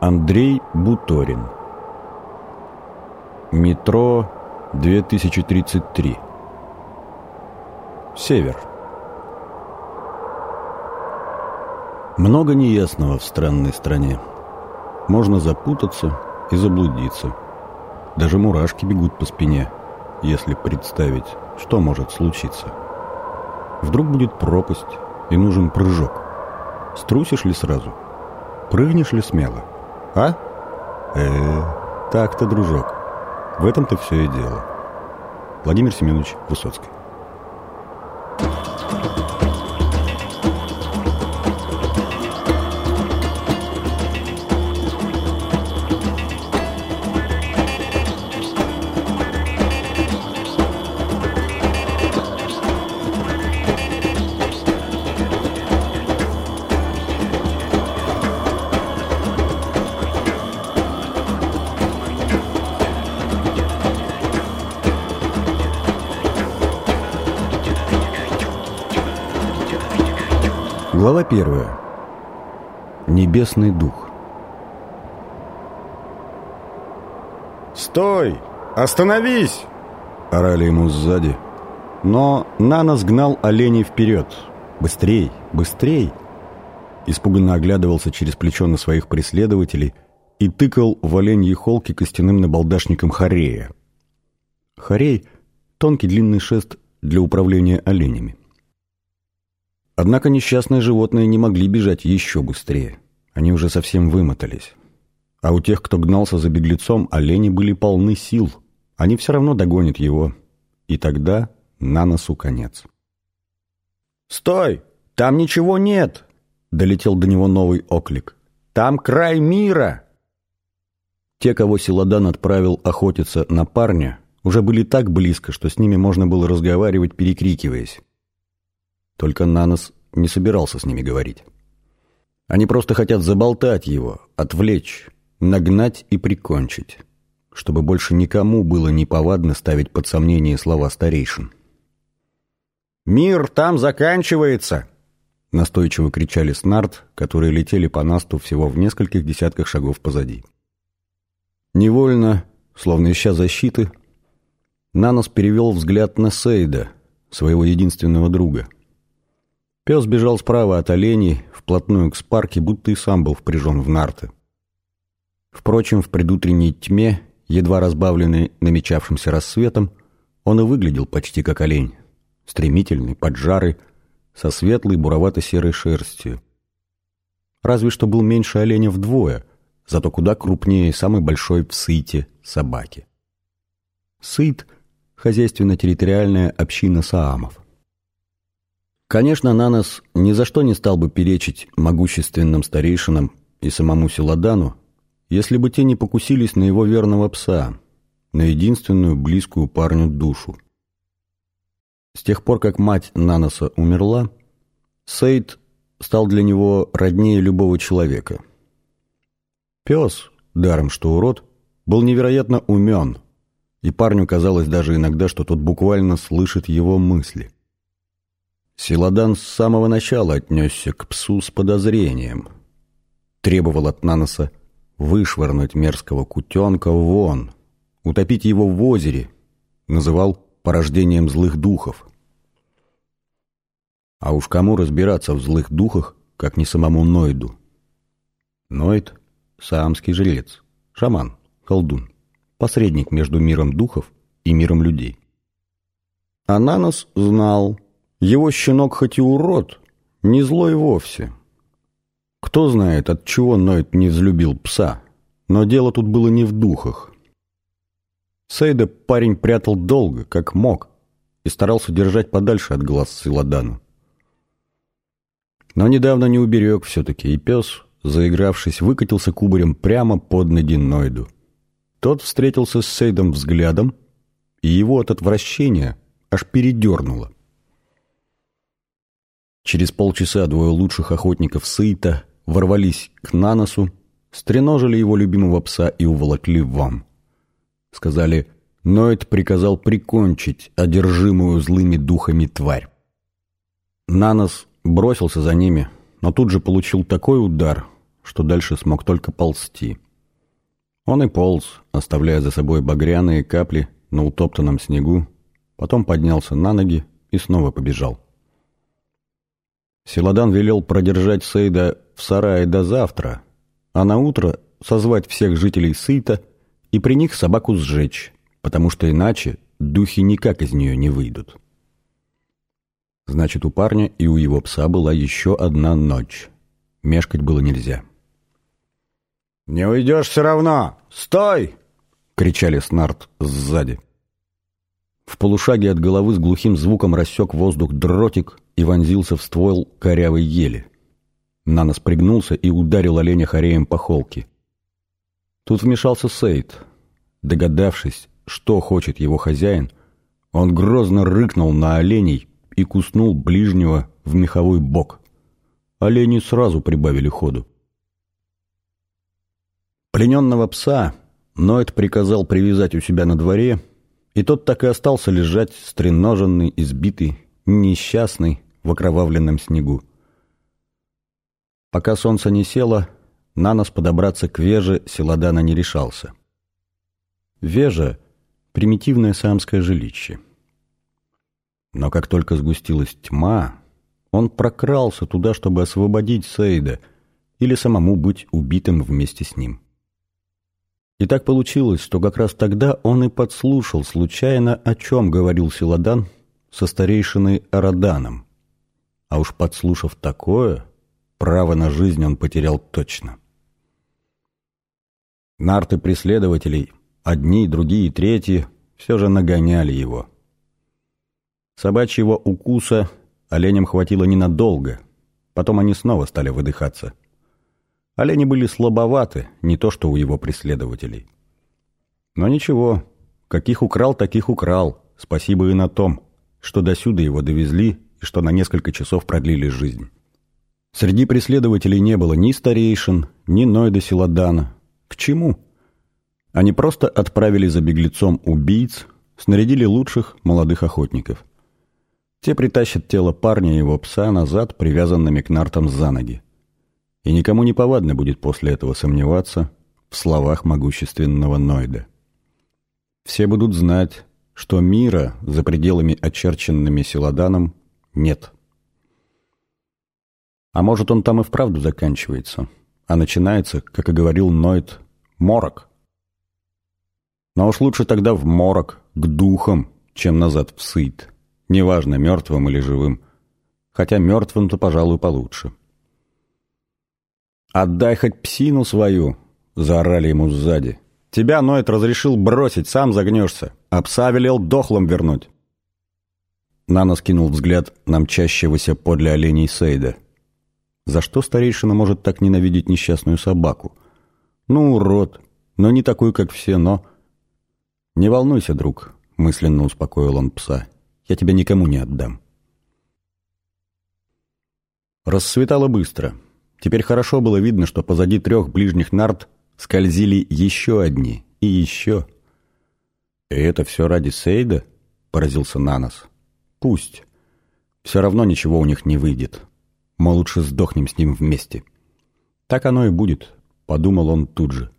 Андрей Буторин Метро 2033 Север Много неясного в странной стране. Можно запутаться и заблудиться. Даже мурашки бегут по спине, если представить, что может случиться. Вдруг будет пропасть и нужен прыжок. Струсишь ли сразу? Прыгнешь ли смело? А? э так-то, дружок. В этом-то все и дело. Владимир Семенович Высоцкий. Глава первая. Небесный дух. «Стой! Остановись!» — орали ему сзади. Но Нанос гнал оленей вперед. «Быстрей! Быстрей!» Испуганно оглядывался через плечо на своих преследователей и тыкал в оленьи холки костяным набалдашником хорея. Хорей — тонкий длинный шест для управления оленями. Однако несчастные животные не могли бежать еще быстрее. Они уже совсем вымотались. А у тех, кто гнался за беглецом, олени были полны сил. Они все равно догонят его. И тогда на носу конец. «Стой! Там ничего нет!» — долетел до него новый оклик. «Там край мира!» Те, кого Силадан отправил охотиться на парня, уже были так близко, что с ними можно было разговаривать, перекрикиваясь. Только Нанос не собирался с ними говорить. Они просто хотят заболтать его, отвлечь, нагнать и прикончить, чтобы больше никому было неповадно ставить под сомнение слова старейшин. «Мир там заканчивается!» Настойчиво кричали снарт, которые летели по насту всего в нескольких десятках шагов позади. Невольно, словно ища защиты, Нанос перевел взгляд на Сейда, своего единственного друга — Пес бежал справа от оленей, вплотную к спарке, будто и сам был впряжен в нарты. Впрочем, в предутренней тьме, едва разбавленной намечавшимся рассветом, он и выглядел почти как олень. Стремительный, поджарый, со светлой буровато-серой шерстью. Разве что был меньше оленя вдвое, зато куда крупнее самой большой в сыте собаки. Сыт – хозяйственно-территориальная община саамов. Конечно, Нанос ни за что не стал бы перечить могущественным старейшинам и самому Силадану, если бы те не покусились на его верного пса, на единственную близкую парню душу. С тех пор, как мать Наноса умерла, Сейд стал для него роднее любого человека. Пес, даром что урод, был невероятно умен, и парню казалось даже иногда, что тот буквально слышит его мысли – Силадан с самого начала отнесся к псу с подозрением. Требовал от Наноса вышвырнуть мерзкого кутенка вон, утопить его в озере, называл порождением злых духов. А уж кому разбираться в злых духах, как не самому Нойду? Нойд — саамский жрец, шаман, колдун, посредник между миром духов и миром людей. А Нанос знал — его щенок хоть и урод, не злой вовсе. Кто знает, от чего Нойт не взлюбил пса, но дело тут было не в духах. Сейда парень прятал долго, как мог, и старался держать подальше от глаз Силадана. Но недавно не уберег все-таки, и пес, заигравшись, выкатился кубарем прямо под ноги Нойду. Тот встретился с Сейдом взглядом, и его от отвращения аж передернуло. Через полчаса двое лучших охотников Сыйта ворвались к Наносу, стреножили его любимого пса и уволокли вам. Сказали, Ноэт приказал прикончить одержимую злыми духами тварь. Нанос бросился за ними, но тут же получил такой удар, что дальше смог только ползти. Он и полз, оставляя за собой багряные капли на утоптанном снегу, потом поднялся на ноги и снова побежал. Селадан велел продержать Сейда в сарае до завтра, а на утро созвать всех жителей Сыта и при них собаку сжечь, потому что иначе духи никак из нее не выйдут. Значит, у парня и у его пса была еще одна ночь. Мешкать было нельзя. «Не уйдешь все равно! Стой!» — кричали снарт сзади. В полушаге от головы с глухим звуком рассек воздух дротик и вонзился в ствол корявой ели. Нанос пригнулся и ударил оленя хореем по холке. Тут вмешался Сейд. Догадавшись, что хочет его хозяин, он грозно рыкнул на оленей и куснул ближнего в меховой бок. Олени сразу прибавили ходу. Плененного пса Ноэт приказал привязать у себя на дворе, и тот так и остался лежать, стреноженный, избитый, несчастный, в окровавленном снегу. Пока солнце не село, на нос подобраться к Веже Селадана не решался. Вежа — примитивное самское жилище. Но как только сгустилась тьма, он прокрался туда, чтобы освободить Сейда или самому быть убитым вместе с ним. И так получилось, что как раз тогда он и подслушал случайно, о чем говорил Силадан со старейшиной Араданом. А уж подслушав такое, право на жизнь он потерял точно. Нарты преследователей, одни, другие, третьи, все же нагоняли его. Собачьего укуса оленям хватило ненадолго, потом они снова стали выдыхаться. Олени были слабоваты, не то что у его преследователей. Но ничего, каких украл, таких украл. Спасибо и на том, что досюда его довезли и что на несколько часов продлили жизнь. Среди преследователей не было ни старейшин, ни Нойда Силадана. К чему? Они просто отправили за беглецом убийц, снарядили лучших молодых охотников. Те притащат тело парня и его пса назад, привязанными к нартам за ноги и никому не повадно будет после этого сомневаться в словах могущественного Нойда. Все будут знать, что мира за пределами очерченными Селаданом нет. А может, он там и вправду заканчивается, а начинается, как и говорил Нойд, морок. Но уж лучше тогда в морок, к духам, чем назад в сыт, неважно, мертвым или живым, хотя мертвым-то, пожалуй, получше. «Отдай хоть псину свою!» — заорали ему сзади. «Тебя, Ноет, разрешил бросить, сам загнешься, а пса велел дохлым вернуть». Нано скинул взгляд на мчащегося подле оленей Сейда. За что старейшина может так ненавидеть несчастную собаку? Ну, урод, но не такой, как все, но... «Не волнуйся, друг», — мысленно успокоил он пса. «Я тебя никому не отдам». Рассветало быстро. Теперь хорошо было видно, что позади трех ближних нарт скользили еще одни и еще. «И это все ради Сейда?» — поразился Нанос. «Пусть. Все равно ничего у них не выйдет. Мы лучше сдохнем с ним вместе». «Так оно и будет», — подумал он тут же.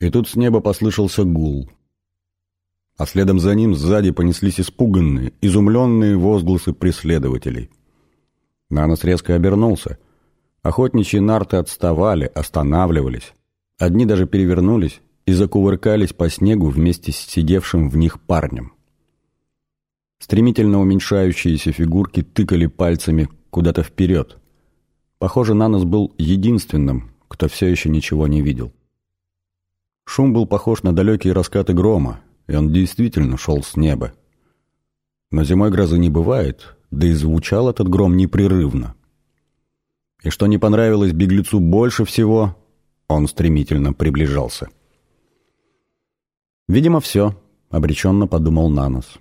И тут с неба послышался гул. А следом за ним сзади понеслись испуганные, изумленные возгласы преследователей. Нанос резко обернулся — Охотничьи нарты отставали, останавливались. Одни даже перевернулись и закувыркались по снегу вместе с сидевшим в них парнем. Стремительно уменьшающиеся фигурки тыкали пальцами куда-то вперед. Похоже, Нанос был единственным, кто все еще ничего не видел. Шум был похож на далекие раскаты грома, и он действительно шел с неба. Но зимой грозы не бывает, да и звучал этот гром непрерывно. И что не понравилось беглецу больше всего, он стремительно приближался. «Видимо, все», — обреченно подумал Нанос.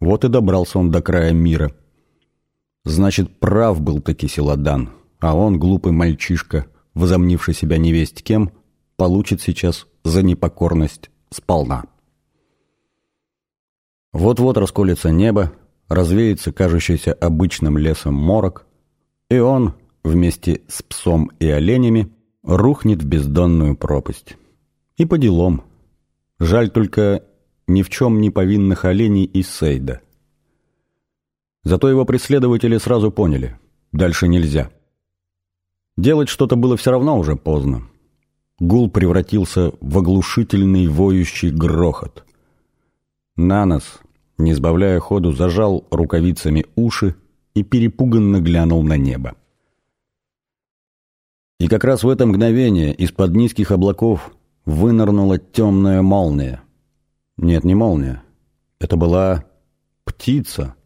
Вот и добрался он до края мира. Значит, прав был таки Селадан, а он, глупый мальчишка, возомнивший себя невесть кем, получит сейчас за непокорность сполна. Вот-вот расколется небо, развеется кажущийся обычным лесом морок, и он, вместе с псом и оленями рухнет в бездонную пропасть. И по делам. Жаль только ни в чем не повинных оленей и Сейда. Зато его преследователи сразу поняли – дальше нельзя. Делать что-то было все равно уже поздно. Гул превратился в оглушительный воющий грохот. Нанос, не сбавляя ходу, зажал рукавицами уши и перепуганно глянул на небо. И как раз в это мгновение из-под низких облаков вынырнула темная молния. Нет, не молния. Это была птица.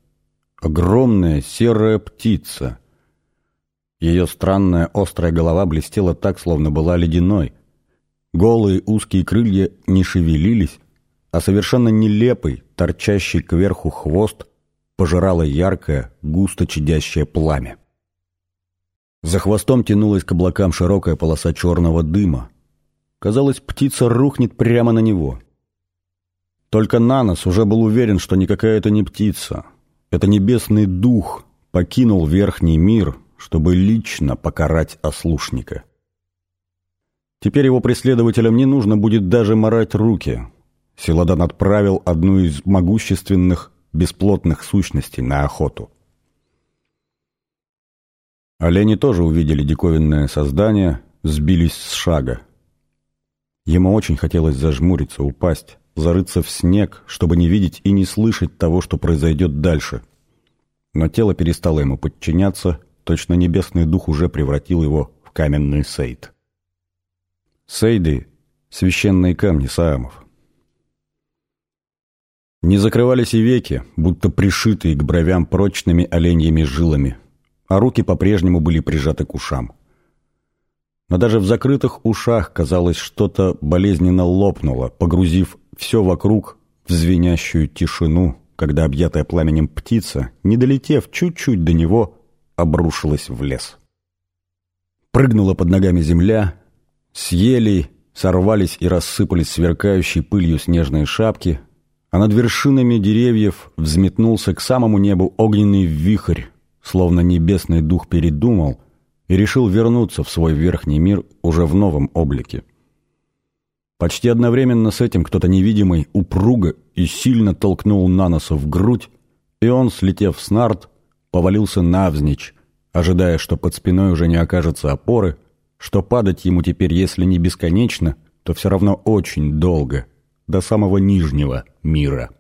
Огромная серая птица. Ее странная острая голова блестела так, словно была ледяной. Голые узкие крылья не шевелились, а совершенно нелепый, торчащий кверху хвост пожирало яркое, густо чадящее пламя. За хвостом тянулась к облакам широкая полоса черного дыма. Казалось, птица рухнет прямо на него. Только Нанос уже был уверен, что никакая это не птица. Это небесный дух покинул верхний мир, чтобы лично покарать ослушника. Теперь его преследователям не нужно будет даже морать руки. Селадан отправил одну из могущественных бесплотных сущностей на охоту. Олени тоже увидели диковинное создание, сбились с шага. Ему очень хотелось зажмуриться, упасть, зарыться в снег, чтобы не видеть и не слышать того, что произойдет дальше. Но тело перестало ему подчиняться, точно небесный дух уже превратил его в каменный сейд. Сейды — священные камни Саамов. Не закрывались и веки, будто пришитые к бровям прочными оленьими жилами а руки по-прежнему были прижаты к ушам. Но даже в закрытых ушах, казалось, что-то болезненно лопнуло, погрузив все вокруг в звенящую тишину, когда объятая пламенем птица, не долетев чуть-чуть до него, обрушилась в лес. Прыгнула под ногами земля, с елей сорвались и рассыпались сверкающей пылью снежные шапки, а над вершинами деревьев взметнулся к самому небу огненный вихрь, словно небесный дух передумал и решил вернуться в свой верхний мир уже в новом облике. Почти одновременно с этим кто-то невидимый упруго и сильно толкнул Наноса в грудь, и он, слетев с нарт, повалился навзничь, ожидая, что под спиной уже не окажется опоры, что падать ему теперь, если не бесконечно, то все равно очень долго, до самого нижнего мира.